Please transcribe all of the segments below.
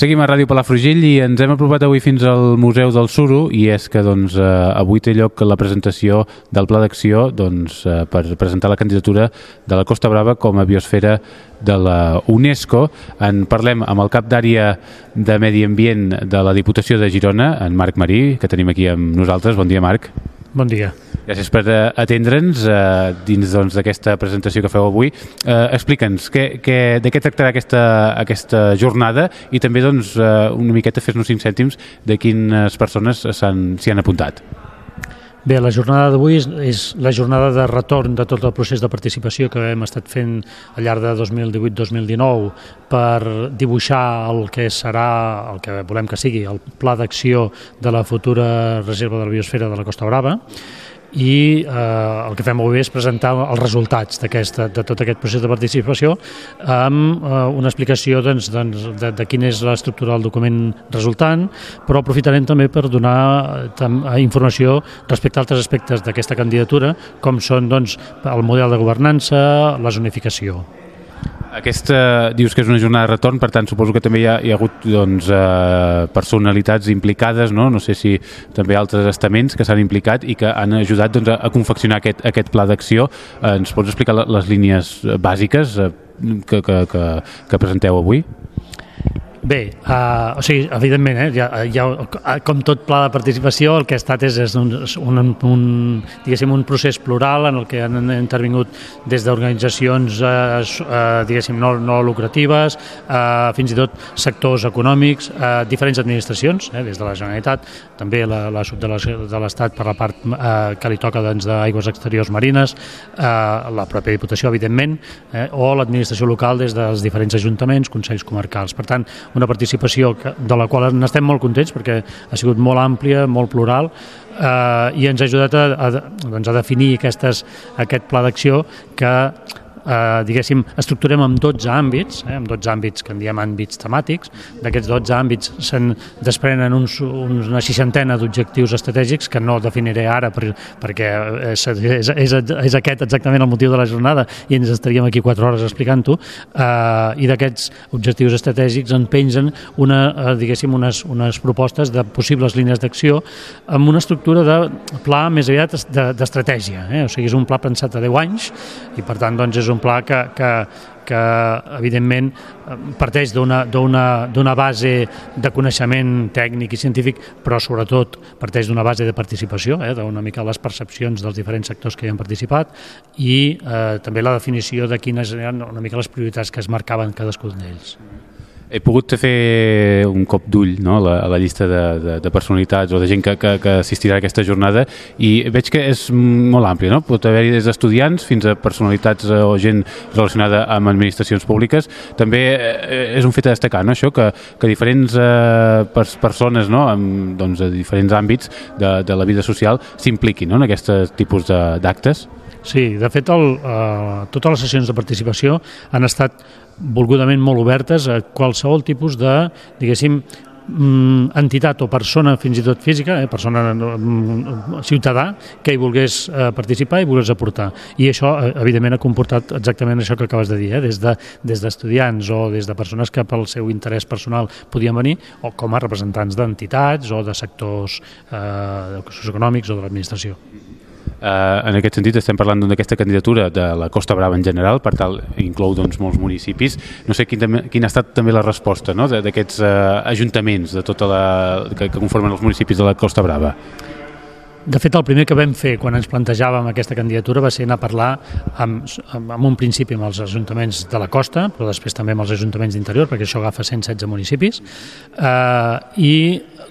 Seguim a Ràdio Palafrugell i ens hem apropat avui fins al Museu del Suro i és que doncs, eh, avui té lloc la presentació del Pla d'Acció doncs, eh, per presentar la candidatura de la Costa Brava com a biosfera de la UNESCO. En parlem amb el cap d'àrea de Medi Ambient de la Diputació de Girona, en Marc Marí, que tenim aquí amb nosaltres. Bon dia, Marc. Bon dia. Gràcies per eh, atendre'ns eh, dins doncs, d'aquesta doncs, presentació que feu avui. Eh, Explica'ns què, què, de què tractarà aquesta, aquesta jornada i també doncs, eh, una miqueta fes-nos cinc cèntims de quines persones s'hi han apuntat. Bé, la jornada d'avui és, és la jornada de retorn de tot el procés de participació que hem estat fent al llarg de 2018-2019 per dibuixar el que serà, el que volem que sigui, el pla d'acció de la futura reserva de la biosfera de la Costa Brava i eh, el que fem avui és presentar els resultats de tot aquest procés de participació amb eh, una explicació doncs, doncs, de, de quina és l'estructura del document resultant, però aprofitarem també per donar eh, tam, eh, informació respecte a altres aspectes d'aquesta candidatura, com són doncs, el model de governança, la zonificació. Aquesta dius que és una jornada de retorn, per tant suposo que també hi ha, hi ha hagut doncs, eh, personalitats implicades, no? no sé si també altres estaments que s'han implicat i que han ajudat doncs, a, a confeccionar aquest, aquest pla d'acció. Eh, ens pots explicar les línies bàsiques eh, que, que, que, que presenteu avui? Bé, uh, o sigui, evidentment, eh, ja, ja, com tot pla de participació, el que ha estat és, és un, un, un, diguéssim, un procés plural en el que han intervingut des d'organitzacions uh, uh, diguéssim, no, no lucratives, uh, fins i tot sectors econòmics, uh, diferents administracions, eh, des de la Generalitat, també la, la sud de l'Estat per la part uh, que li toca doncs, d'aigües doncs, exteriors marines, uh, la pròpia Diputació, evidentment, eh, o l'administració local des dels diferents ajuntaments, consells comarcals. Per tant, una participació que, de la qual n'estem molt contents perquè ha sigut molt àmplia, molt plural eh, i ens ha ajudat a, a, doncs a definir aquestes, aquest pla d'acció que eh, diguéssim, estructurem en 12 àmbits, eh, en 12 àmbits que en diem àmbits temàtics. D'aquests 12 àmbits se'n desprenen uns, uns, una seixantena d'objectius estratègics que no definiré ara per, perquè és, és, és, és aquest exactament el motiu de la jornada i ens estaríem aquí 4 hores explicant-ho. Eh, I d'aquests objectius estratègics en pengen una, eh, diguéssim, unes, unes propostes de possibles línies d'acció amb una estructura de pla més aviat d'estratègia. Eh? O sigui, és un pla pensat a 10 anys i per tant doncs, és un pla que, que, que evidentment parteix d'una base de coneixement tècnic i científic, però sobretot parteix d'una base de participació, eh, d'una mica les percepcions dels diferents sectors que hi han participat i eh, també la definició de quines eren una mica les prioritats que es marcaven cadascun d'ells he pogut fer un cop d'ull no, a, la, a la llista de, de, de personalitats o de gent que, que, que assistirà a aquesta jornada i veig que és molt àmplia, no? pot haver-hi des d'estudiants fins a personalitats eh, o gent relacionada amb administracions públiques. També eh, és un fet a destacar, no? això, que, que diferents eh, pers persones no? amb, doncs, a diferents àmbits de, de la vida social s'impliquin no? en aquest tipus d'actes. Sí, de fet, el, eh, totes les sessions de participació han estat volgudament molt obertes a qualsevol tipus de, diguéssim, mm, entitat o persona fins i tot física, eh, persona mm, ciutadà, que hi volgués eh, participar i volgués aportar. I això, eh, evidentment, ha comportat exactament això que acabes de dir, eh, des d'estudiants de, o des de persones que pel seu interès personal podien venir, o com a representants d'entitats o de sectors eh, socioeconòmics o de l'administració. Eh, en aquest sentit estem parlant d'aquesta candidatura de la Costa Brava en general, per tal inclou doncs, molts municipis. No sé quin, quin ha estat també la resposta no? d'aquests eh, ajuntaments de tota la, que, que conformen els municipis de la Costa Brava. De fet, el primer que vam fer quan ens plantejàvem aquesta candidatura va ser anar a parlar amb, amb, amb un principi amb els ajuntaments de la costa, però després també amb els ajuntaments d'interior, perquè això agafa 116 municipis, eh, i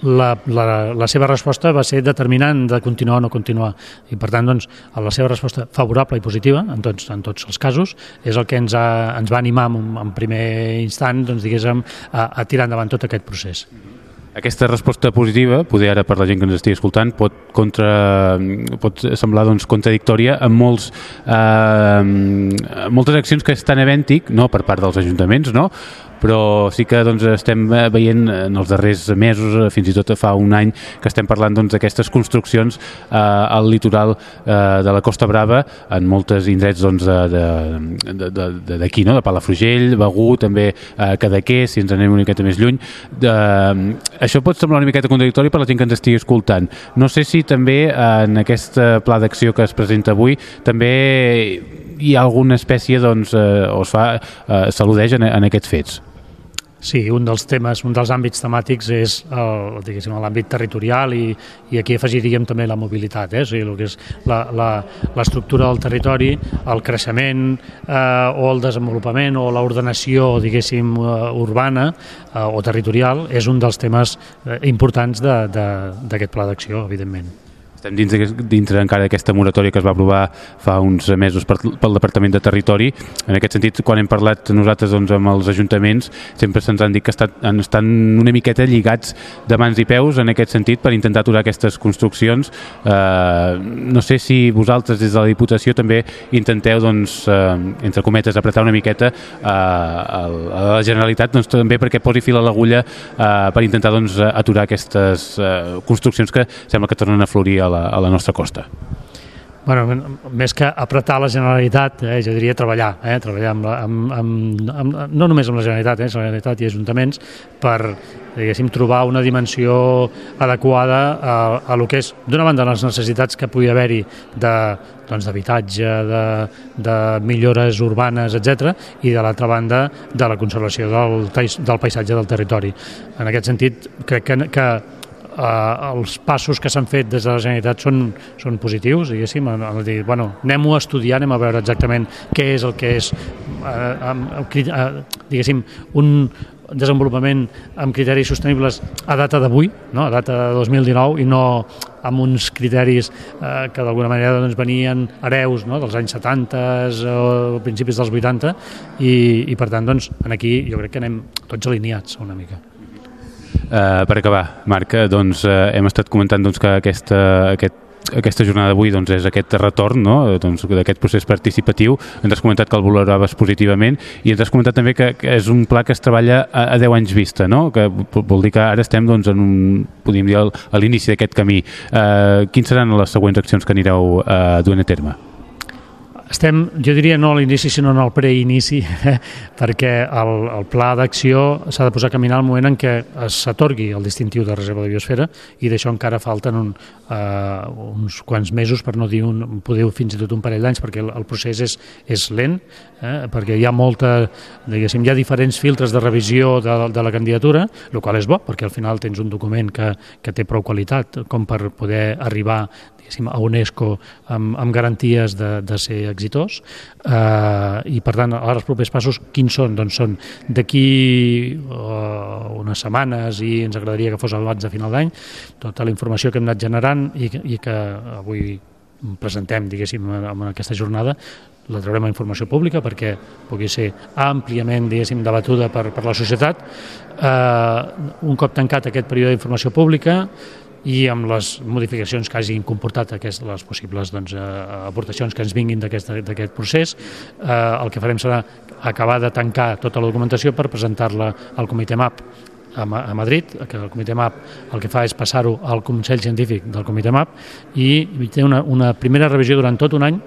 la, la, la seva resposta va ser determinant de continuar o no continuar. I per tant, doncs, la seva resposta favorable i positiva, en tots, en tots els casos, és el que ens, ha, ens va animar en, en primer instant doncs, diguéssim, a, a tirar endavant tot aquest procés. Aquesta resposta positiva, poder ara per la gent que ens estigui escoltant, pot, contra, pot semblar doncs, contradictòria amb molts, eh, moltes accions que estan havent no per part dels ajuntaments, no? Però sí que doncs, estem veient en els darrers mesos, fins i tot fa un any, que estem parlant doncs, d'aquestes doncs, construccions eh, al litoral eh, de la Costa Brava, en moltes indrets doncs, d'aquí, no? de Palafrugell, Begú, també eh, Cadaqués, si ens anem una miqueta més lluny. De, això pot semblar una miqueta contradictori per la gent que ens estigui escoltant. No sé si també en aquest pla d'acció que es presenta avui també hi ha alguna espècie doncs, eh, o es fa, eh, s'al·ludeix en, en aquests fets. Sí, un dels temes, un dels àmbits temàtics és l'àmbit territorial i, i aquí afegiríem també la mobilitat, eh? o sigui, el que és l'estructura del territori, el creixement eh, o el desenvolupament o l'ordenació, diguéssim, uh, urbana eh, o territorial és un dels temes eh, importants d'aquest pla d'acció, evidentment. Estem dins, dintre encara d'aquesta moratòria que es va aprovar fa uns mesos per, pel Departament de Territori. En aquest sentit, quan hem parlat nosaltres doncs, amb els ajuntaments, sempre se'ns han dit que estat, estan una miqueta lligats de mans i peus en aquest sentit per intentar aturar aquestes construccions. Eh, no sé si vosaltres des de la Diputació també intenteu, doncs, eh, entre cometes, apretar una miqueta eh, a la Generalitat doncs, també perquè posi fil a l'agulla eh, per intentar doncs, aturar aquestes eh, construccions que sembla que tornen a florir la, a la nostra costa? Bueno, més que apretar la Generalitat, eh, jo diria treballar, eh, treballar amb, la, amb, amb, amb, no només amb la Generalitat, eh, la Generalitat i ajuntaments, per diguéssim, trobar una dimensió adequada a, a lo que és, d'una banda, les necessitats que pugui haver-hi de doncs, d'habitatge, de, de millores urbanes, etc i de l'altra banda de la conservació del, del paisatge del territori. En aquest sentit, crec que, que eh, els passos que s'han fet des de la Generalitat són, són positius, diguéssim, en, en dir, bueno, anem-ho a estudiar, anem a veure exactament què és el que és, eh, eh, diguéssim, un desenvolupament amb criteris sostenibles a data d'avui, no? a data de 2019, i no amb uns criteris eh, que d'alguna manera doncs, venien hereus no? dels anys 70 o principis dels 80 i, i per tant doncs, en aquí jo crec que anem tots alineats una mica. Uh, per acabar, Marc, eh, doncs, uh, hem estat comentant doncs, que aquesta, aquest aquesta jornada d'avui doncs, és aquest retorn no? doncs, d'aquest procés participatiu. Ens has comentat que el valoraves positivament i ens has comentat també que, que és un pla que es treballa a, a 10 anys vista, no? que vol dir que ara estem doncs, en un, podríem dir, a l'inici d'aquest camí. Uh, quins seran les següents accions que anireu uh, duent a terme? Estem, jo diria, no a l'inici, sinó en el preinici, eh? perquè el, el pla d'acció s'ha de posar a caminar al moment en què s'atorgui el distintiu de reserva de biosfera i d'això encara falten un, uh, uns quants mesos, per no dir un, podeu fins i tot un parell d'anys, perquè el, el procés és, és lent, eh? perquè hi ha molta, diguéssim, hi ha diferents filtres de revisió de, de la candidatura, el qual és bo, perquè al final tens un document que, que té prou qualitat com per poder arribar a UNESCO amb, amb garanties de, de ser exitós eh, i per tant ara els propers passos quins són? Doncs són d'aquí uh, unes setmanes i ens agradaria que fos abans de final d'any tota la informació que hem anat generant i, i que avui presentem, diguéssim, en aquesta jornada, la traurem a informació pública perquè pugui ser àmpliament, diguéssim, debatuda per, per la societat. Eh, un cop tancat aquest període d'informació pública, i amb les modificacions que hagin comportat aquests, les possibles doncs, eh, aportacions que ens vinguin d'aquest procés, eh, el que farem serà acabar de tancar tota la documentació per presentar-la al comitè MAP a, a Madrid, que el comitè MAP el que fa és passar-ho al Consell Científic del comitè MAP i té una, una primera revisió durant tot un any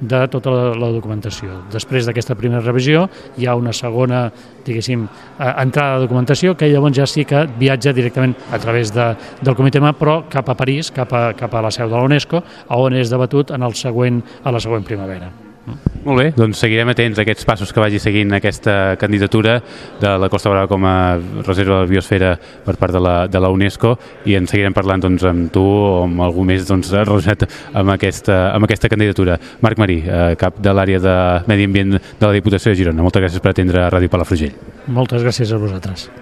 de tota la, la documentació. Després d'aquesta primera revisió hi ha una segona, diguéssim, eh, entrada de documentació que llavors ja sí que viatja directament a través de, del comitè MAP, però cap a París, cap a, cap a la seu de la UNESCO, on és debatut en el següent, a la següent primavera. Molt bé, doncs seguirem atents a aquests passos que vagi seguint aquesta candidatura de la Costa Brava com a reserva de la biosfera per part de la, de la UNESCO i en seguirem parlant doncs, amb tu o amb algú més doncs, relacionat amb aquesta, amb aquesta candidatura. Marc Marí, eh, cap de l'àrea de Medi Ambient de la Diputació de Girona. Moltes gràcies per atendre a Ràdio Palafrugell. Moltes gràcies a vosaltres.